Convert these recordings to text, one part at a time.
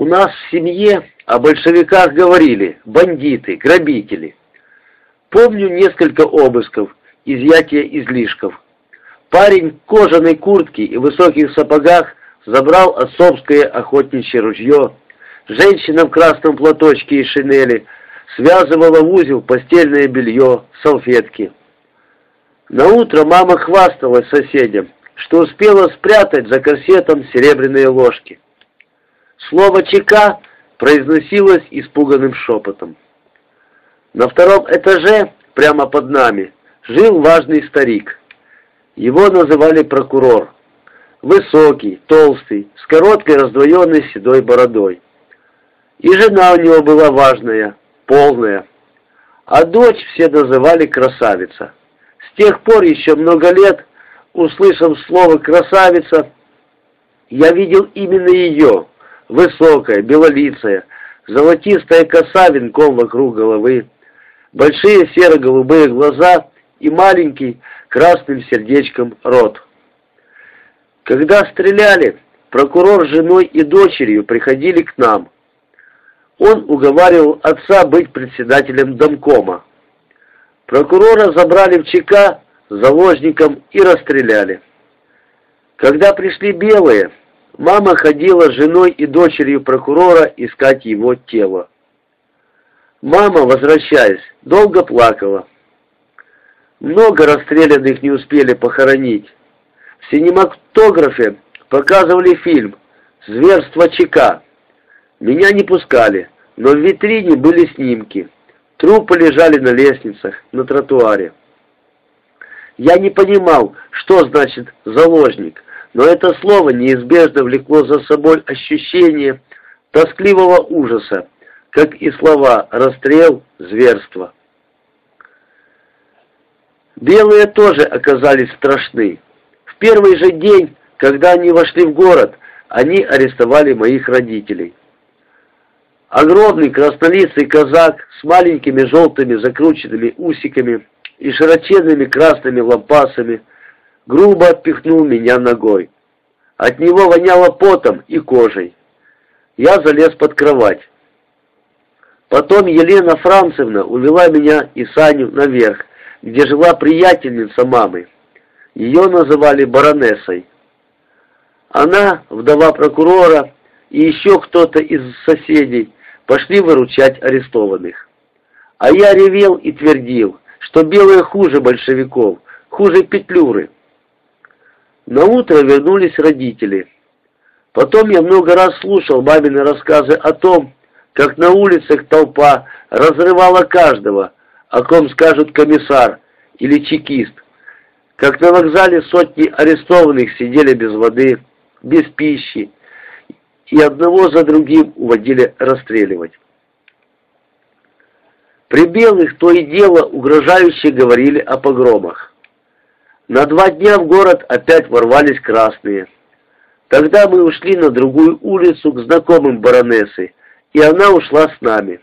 У нас в семье о большевиках говорили «бандиты», «грабители». Помню несколько обысков, изъятия излишков. Парень в кожаной куртке и высоких сапогах забрал отцовское охотничье ружье. Женщина в красном платочке и шинели связывала в узел постельное белье, салфетки. На утро мама хвасталась соседям, что успела спрятать за корсетом серебряные ложки. Слово «чека» произносилось испуганным шепотом. На втором этаже, прямо под нами, жил важный старик. Его называли прокурор. Высокий, толстый, с короткой раздвоенной седой бородой. И жена у него была важная, полная. А дочь все называли красавица. С тех пор еще много лет, услышав слово «красавица», я видел именно ее, высокая, белолицая, золотистая коса венком вокруг головы, большие серо-голубые глаза и маленький красным сердечком рот. Когда стреляли, прокурор с женой и дочерью приходили к нам. Он уговаривал отца быть председателем домкома. Прокурора забрали в ЧК заложником и расстреляли. Когда пришли белые, мама ходила с женой и дочерью прокурора искать его тело. Мама, возвращаясь, долго плакала. Много расстрелянных не успели похоронить. В синематографе показывали фильм «Зверство ЧК». Меня не пускали, но в витрине были снимки. Трупы лежали на лестницах, на тротуаре. Я не понимал, что значит «заложник», но это слово неизбежно влекло за собой ощущение тоскливого ужаса, как и слова «расстрел», «зверство». Белые тоже оказались страшны. В первый же день, когда они вошли в город, они арестовали моих родителей. Огромный краснолицый казак с маленькими желтыми закрученными усиками и широченными красными лампасами грубо отпихнул меня ногой. От него воняло потом и кожей. Я залез под кровать. Потом Елена Францевна увела меня и Саню наверх, где жила приятельница мамы. Ее называли баронессой. Она, вдова прокурора, и еще кто-то из соседей пошли выручать арестованных. А я ревел и твердил, что белые хуже большевиков, хуже Петлюры. На утро вернулись родители. Потом я много раз слушал мамины рассказы о том, как на улицах толпа разрывала каждого, о ком скажут комиссар или чекист, как на вокзале сотни арестованных сидели без воды, без пищи, и одного за другим уводили расстреливать. При белых то и дело угрожающе говорили о погромах. На два дня в город опять ворвались красные. Тогда мы ушли на другую улицу к знакомым баронессы, и она ушла с нами.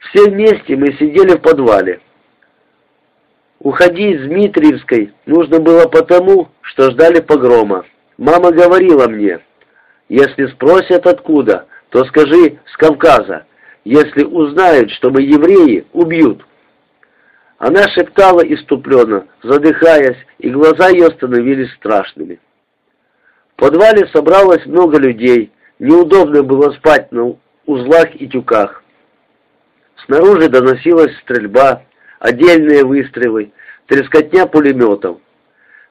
Все вместе мы сидели в подвале. Уходить с Дмитриевской нужно было потому, что ждали погрома. Мама говорила мне, если спросят откуда, то скажи «с Кавказа». Если узнают, что мы евреи, убьют. Она шептала иступленно, задыхаясь, и глаза ее становились страшными. В подвале собралось много людей, неудобно было спать на узлах и тюках. Снаружи доносилась стрельба, отдельные выстрелы, трескотня пулеметов.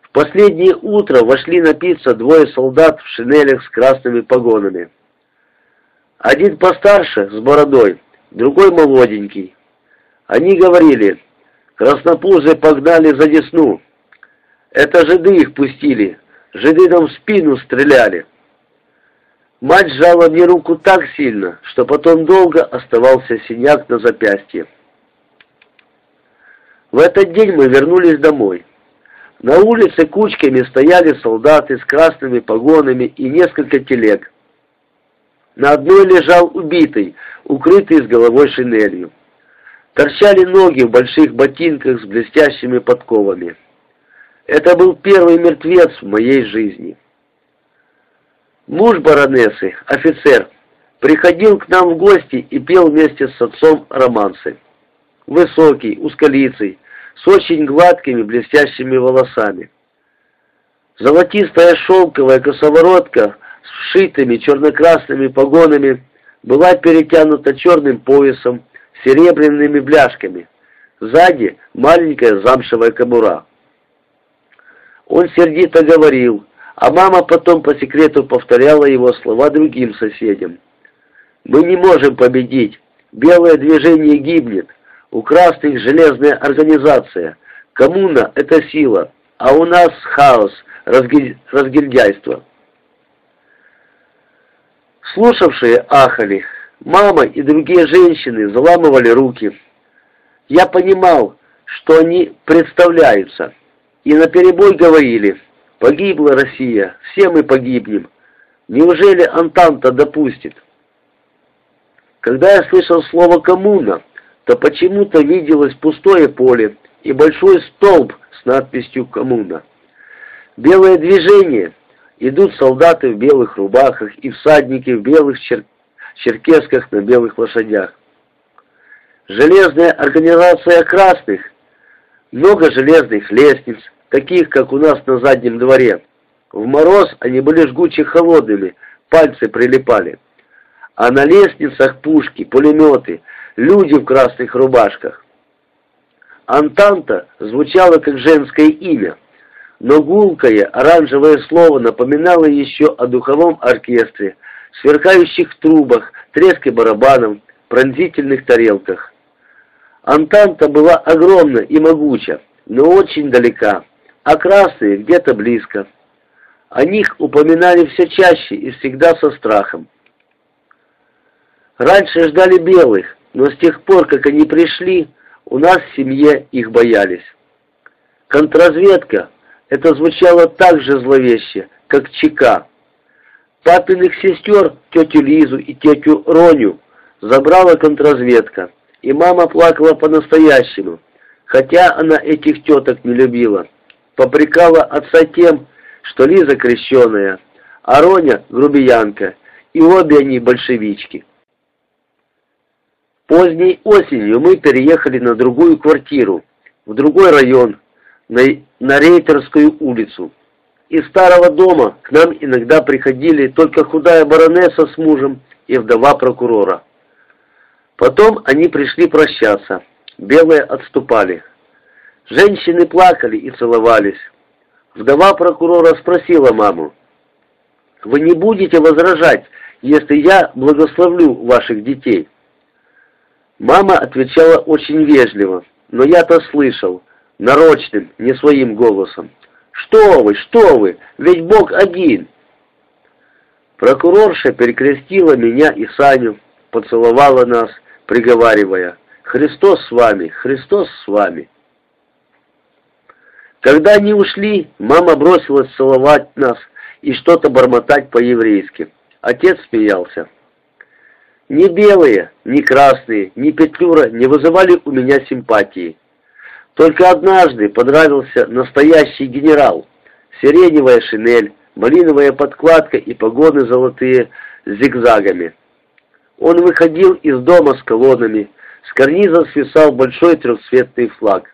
В последнее утро вошли напиться двое солдат в шинелях с красными погонами. Один постарше, с бородой, другой молоденький. Они говорили, краснопузы погнали за Десну. Это жиды их пустили, жиды нам в спину стреляли. Мать сжала мне руку так сильно, что потом долго оставался синяк на запястье. В этот день мы вернулись домой. На улице кучками стояли солдаты с красными погонами и несколько телег. На одной лежал убитый, укрытый с головой шинелью. Торчали ноги в больших ботинках с блестящими подковами. Это был первый мертвец в моей жизни. Муж баронессы, офицер, приходил к нам в гости и пел вместе с отцом романсы. Высокий, узколицый, с очень гладкими блестящими волосами. Золотистая шелковая косоворотка с вшитыми черно-красными погонами была перетянута черным поясом, серебряными бляшками. Сзади маленькая замшевая кобура. Он сердито говорил, а мама потом по секрету повторяла его слова другим соседям. «Мы не можем победить. Белое движение гибнет. У красных железная организация. Коммуна — это сила, а у нас хаос, разгиль... разгильдяйство». Слушавшие ахали. Мама и другие женщины заламывали руки. Я понимал, что они представляются, и наперебой говорили — Погибла Россия, все мы погибнем. Неужели Антанта допустит? Когда я слышал слово «коммуна», то почему-то виделось пустое поле и большой столб с надписью «Коммуна». Белое движение. Идут солдаты в белых рубахах и всадники в белых чер... черкесках на белых лошадях. Железная организация красных. Много железных лестниц, таких, как у нас на заднем дворе. В мороз они были жгуче холодными, пальцы прилипали. А на лестницах пушки, пулеметы, люди в красных рубашках. Антанта звучало как женское имя, но гулкое оранжевое слово напоминало еще о духовом оркестре, сверкающих трубах, треске барабанов, пронзительных тарелках. Антанта была огромна и могуча, но очень далека а красные где-то близко. О них упоминали все чаще и всегда со страхом. Раньше ждали белых, но с тех пор, как они пришли, у нас в семье их боялись. Контрразведка — это звучало так же зловеще, как ЧК. Папиных сестер, тетю Лизу и тетю Роню, забрала контрразведка, и мама плакала по-настоящему, хотя она этих теток не любила попрекала отца тем, что Лиза крещеная, а Роня грубиянка, и обе они большевички. Поздней осенью мы переехали на другую квартиру, в другой район, на, на Рейтерскую улицу. Из старого дома к нам иногда приходили только худая баронесса с мужем и вдова прокурора. Потом они пришли прощаться, белые отступали. Женщины плакали и целовались. Вдова прокурора спросила маму, «Вы не будете возражать, если я благословлю ваших детей?» Мама отвечала очень вежливо, но я-то слышал, нарочным, не своим голосом. «Что вы, что вы, ведь Бог один!» Прокурорша перекрестила меня и Саню, поцеловала нас, приговаривая, «Христос с вами, Христос с вами!» Когда они ушли, мама бросилась целовать нас и что-то бормотать по-еврейски. Отец смеялся. Ни белые, ни красные, ни петлюра не вызывали у меня симпатии. Только однажды понравился настоящий генерал. Сиреневая шинель, малиновая подкладка и погоны золотые с зигзагами. Он выходил из дома с колоннами, с карниза свисал большой трехцветный флаг.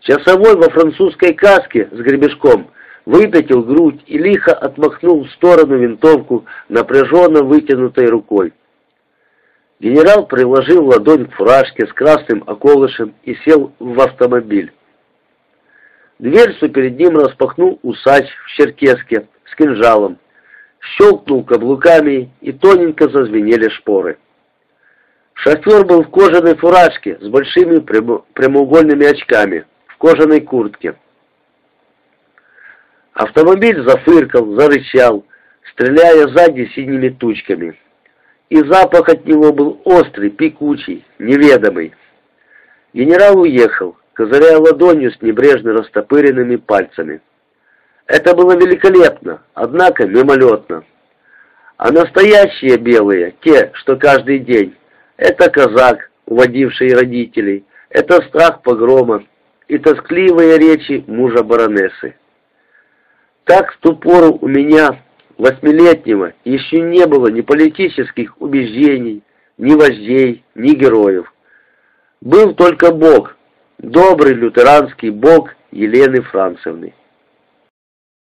Часовой во французской каске с гребешком выпятил грудь и лихо отмахнул в сторону винтовку напряженно вытянутой рукой. Генерал приложил ладонь к фуражке с красным околышем и сел в автомобиль. Дверцу перед ним распахнул усач в черкеске с кинжалом, щелкнул каблуками и тоненько зазвенели шпоры. Шофер был в кожаной фуражке с большими прямоугольными очками кожаной куртке. Автомобиль зафыркал, зарычал, стреляя сзади синими тучками. И запах от него был острый, пекучий, неведомый. Генерал уехал, козыряя ладонью с небрежно растопыренными пальцами. Это было великолепно, однако мимолетно. А настоящие белые, те, что каждый день, это казак, уводивший родителей, это страх погрома, и тоскливые речи мужа баронессы. Так в ту пору у меня восьмилетнего еще не было ни политических убеждений, ни вождей, ни героев. Был только Бог, добрый лютеранский Бог Елены Францевны.